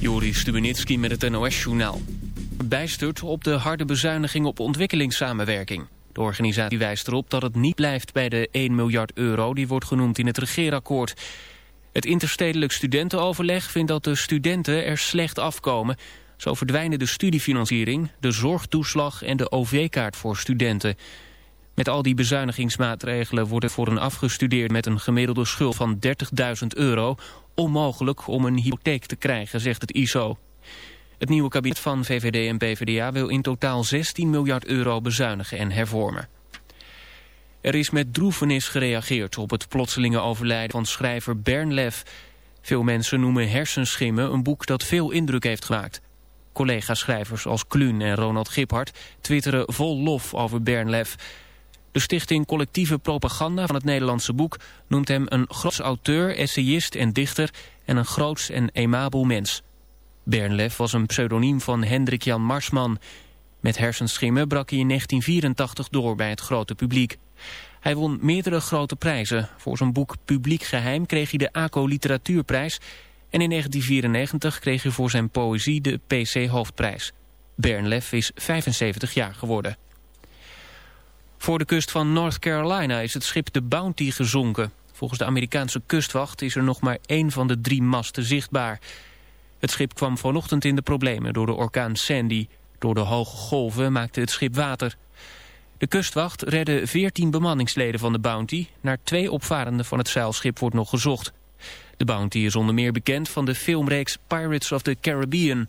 uur. Stubenitski met het NOS-journaal. Bijsturt op de harde bezuiniging op ontwikkelingssamenwerking. De organisatie wijst erop dat het niet blijft bij de 1 miljard euro... die wordt genoemd in het regeerakkoord. Het interstedelijk studentenoverleg vindt dat de studenten er slecht afkomen. Zo verdwijnen de studiefinanciering, de zorgtoeslag en de OV-kaart voor studenten... Met al die bezuinigingsmaatregelen wordt het voor een afgestudeerd met een gemiddelde schuld van 30.000 euro onmogelijk om een hypotheek te krijgen, zegt het ISO. Het nieuwe kabinet van VVD en PvdA wil in totaal 16 miljard euro bezuinigen en hervormen. Er is met droefenis gereageerd op het plotselinge overlijden van schrijver Bernlef. Veel mensen noemen Hersenschimmen een boek dat veel indruk heeft gemaakt. Collega-schrijvers als Kluun en Ronald Giphart twitteren vol lof over Bernlef... De stichting Collectieve Propaganda van het Nederlandse Boek noemt hem een groots auteur, essayist en dichter en een groots en emabel mens. Bernlef was een pseudoniem van Hendrik Jan Marsman. Met hersenschimmen brak hij in 1984 door bij het grote publiek. Hij won meerdere grote prijzen. Voor zijn boek Publiek Geheim kreeg hij de ACO Literatuurprijs... en in 1994 kreeg hij voor zijn poëzie de PC Hoofdprijs. Bernlef is 75 jaar geworden. Voor de kust van North Carolina is het schip de Bounty gezonken. Volgens de Amerikaanse kustwacht is er nog maar één van de drie masten zichtbaar. Het schip kwam vanochtend in de problemen door de orkaan Sandy. Door de hoge golven maakte het schip water. De kustwacht redde 14 bemanningsleden van de Bounty. Naar twee opvarenden van het zeilschip wordt nog gezocht. De Bounty is onder meer bekend van de filmreeks Pirates of the Caribbean.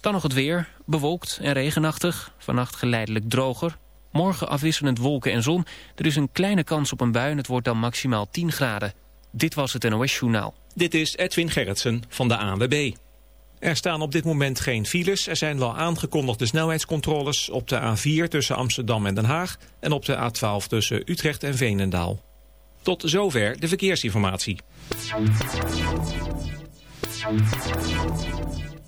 Dan nog het weer, bewolkt en regenachtig. Vannacht geleidelijk droger. Morgen afwisselend wolken en zon. Er is een kleine kans op een bui en het wordt dan maximaal 10 graden. Dit was het NOS Journaal. Dit is Edwin Gerritsen van de ANWB. Er staan op dit moment geen files. Er zijn wel aangekondigde snelheidscontroles op de A4 tussen Amsterdam en Den Haag... en op de A12 tussen Utrecht en Veenendaal. Tot zover de verkeersinformatie.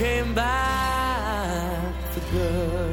came back for good.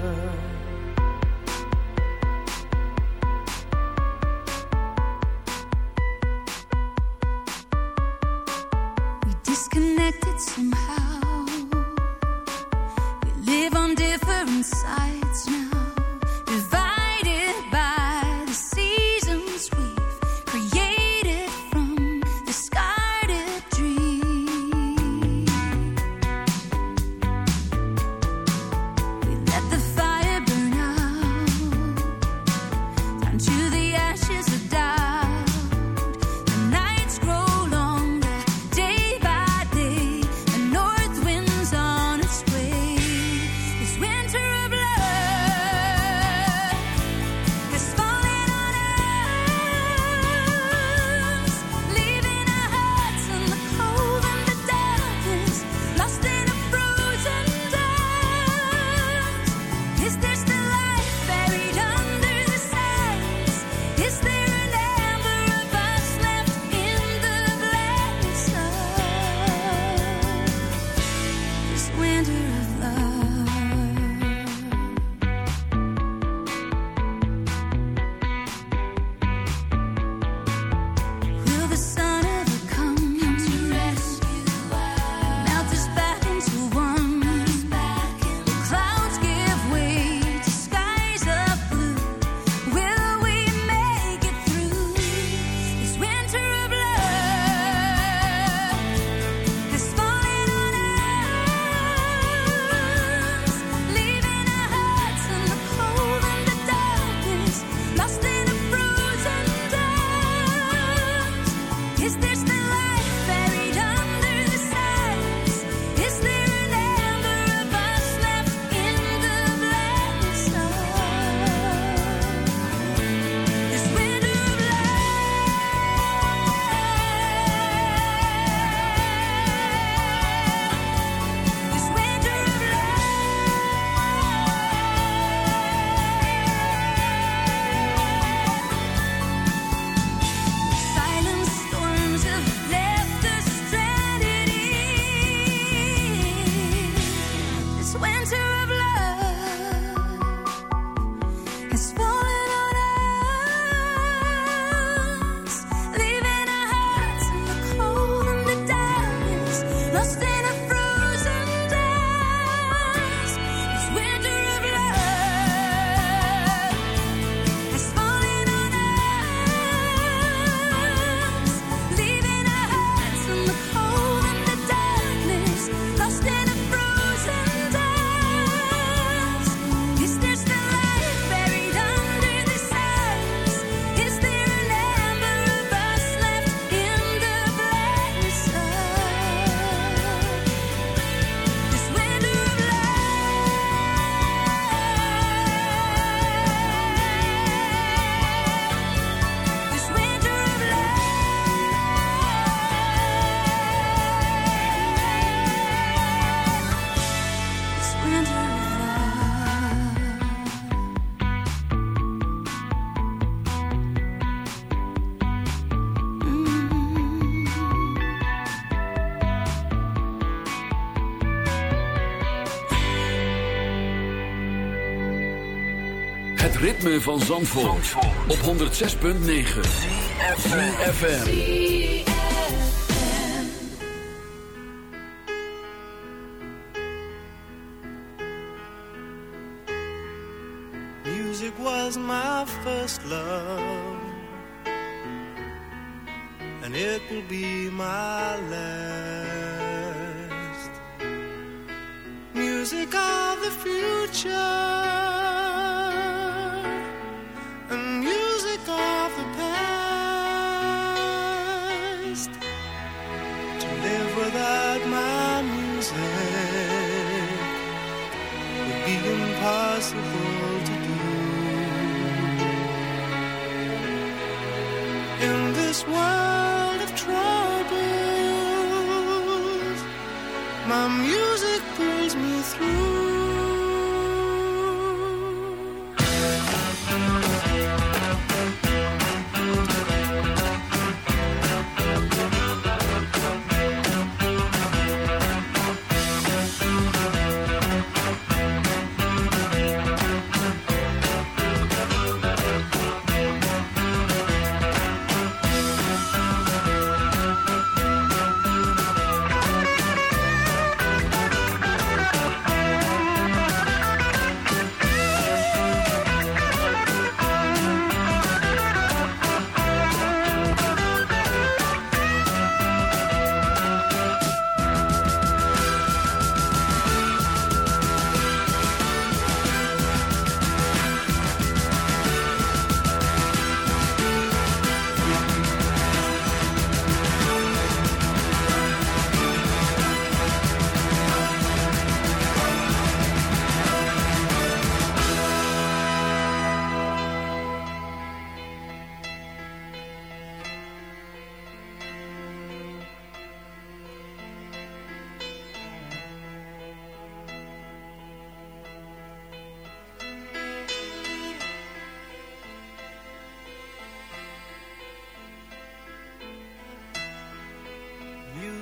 ritme van Zandvoort, op 106.9 CFFM Music was my first love. And it will be One.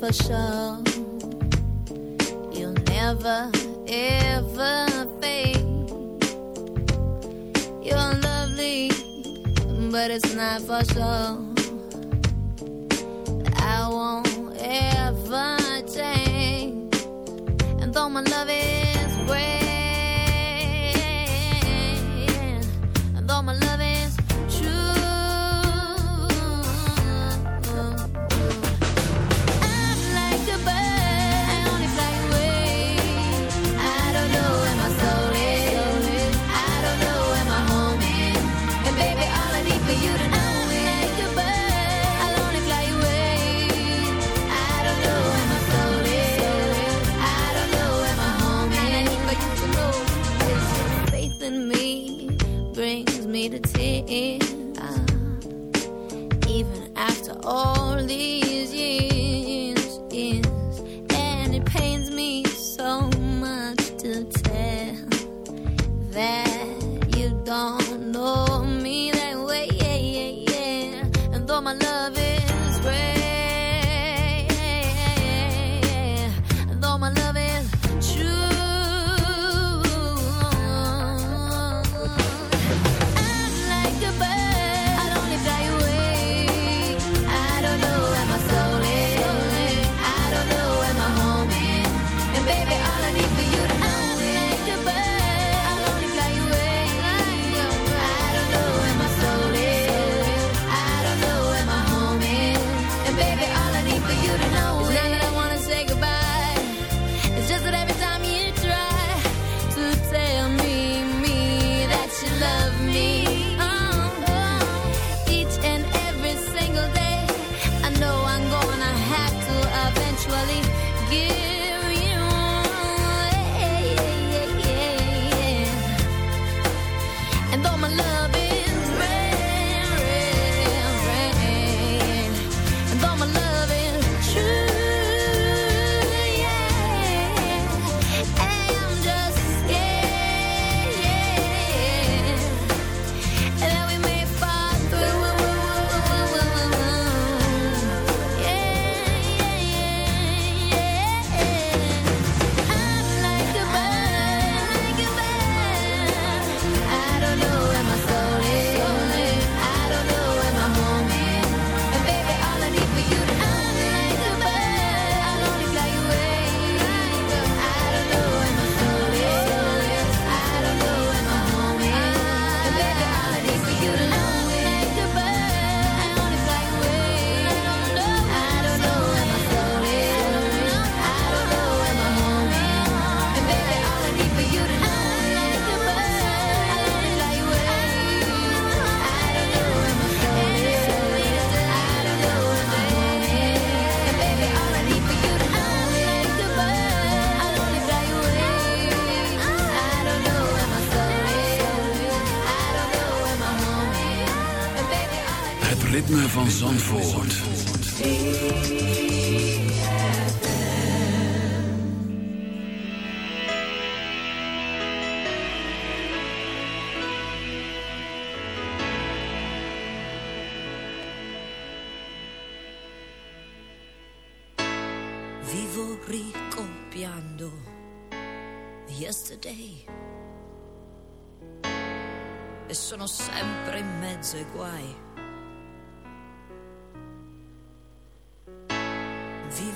发烧。Zandvoort. Vivo ricopiando yesterday e sono sempre in mezzo ai guai.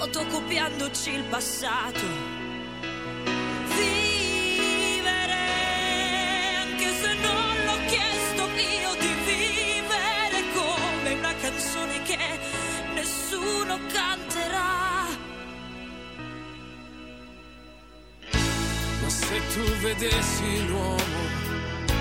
fotocopiandoci il passato. Vivere, anche se non l'ho chiesto io di vivere come una canzone che nessuno canterà. Ma se tu vedessi l'uomo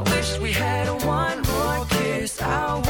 I wish we had one more kiss. I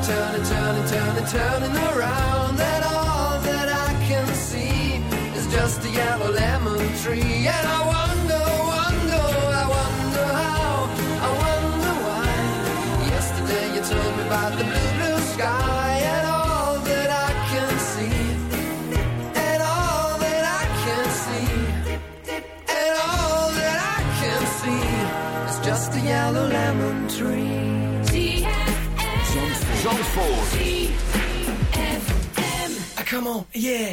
and turn and turn and turn and turning around. That all that I can see is just a yellow lamp. Come on, yeah.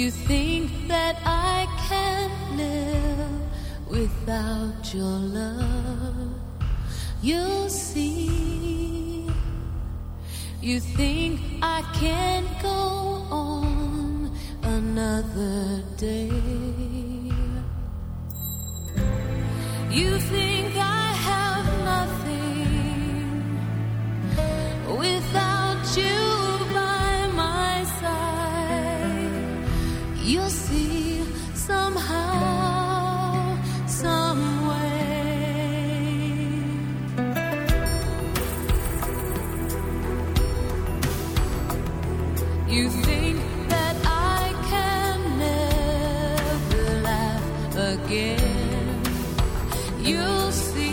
You think See.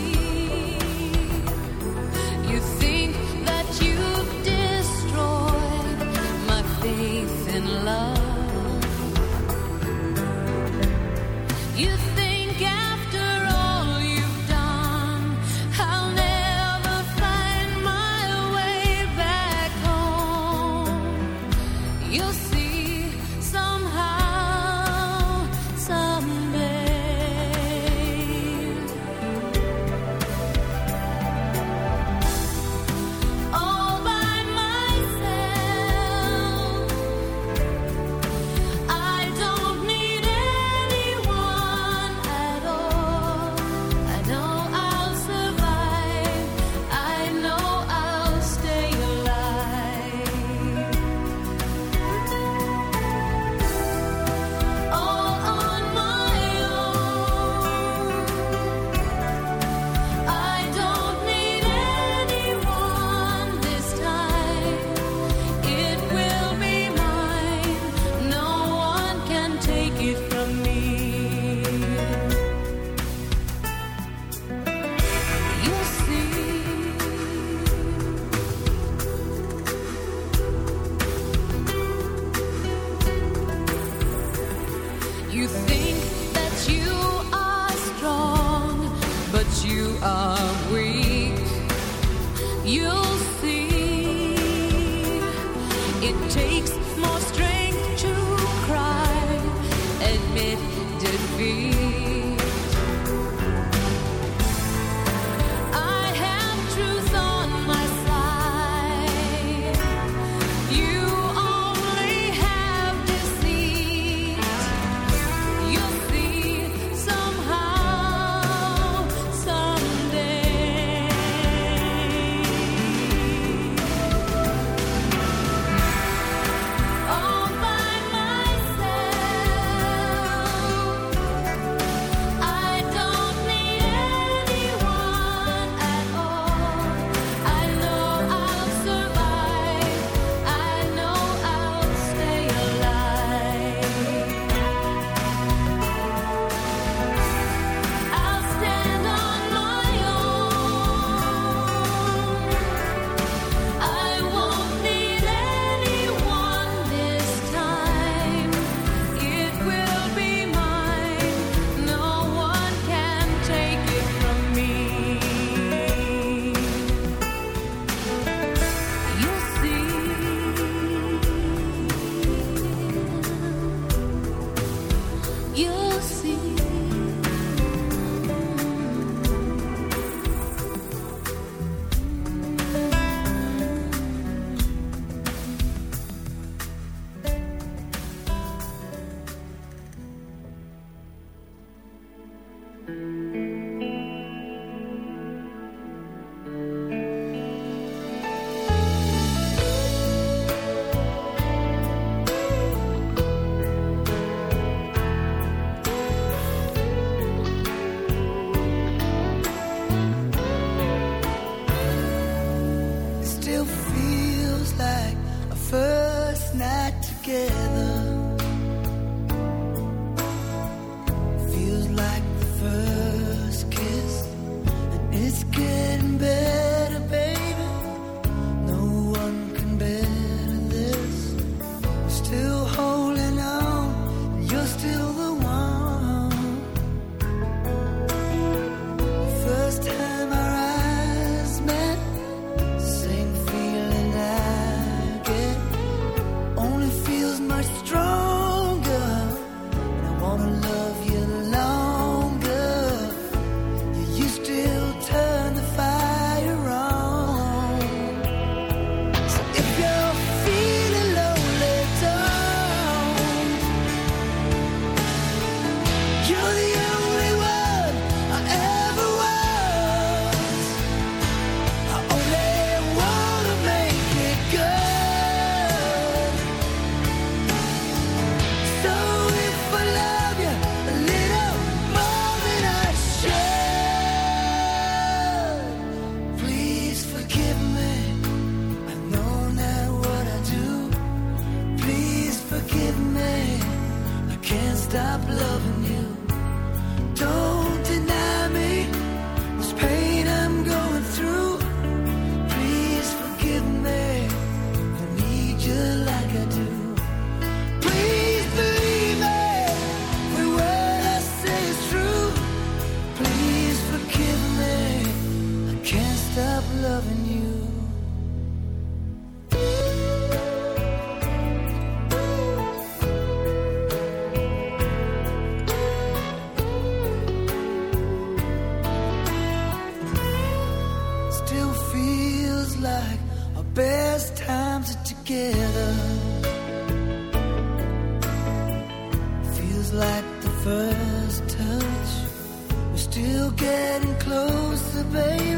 Getting closer, baby.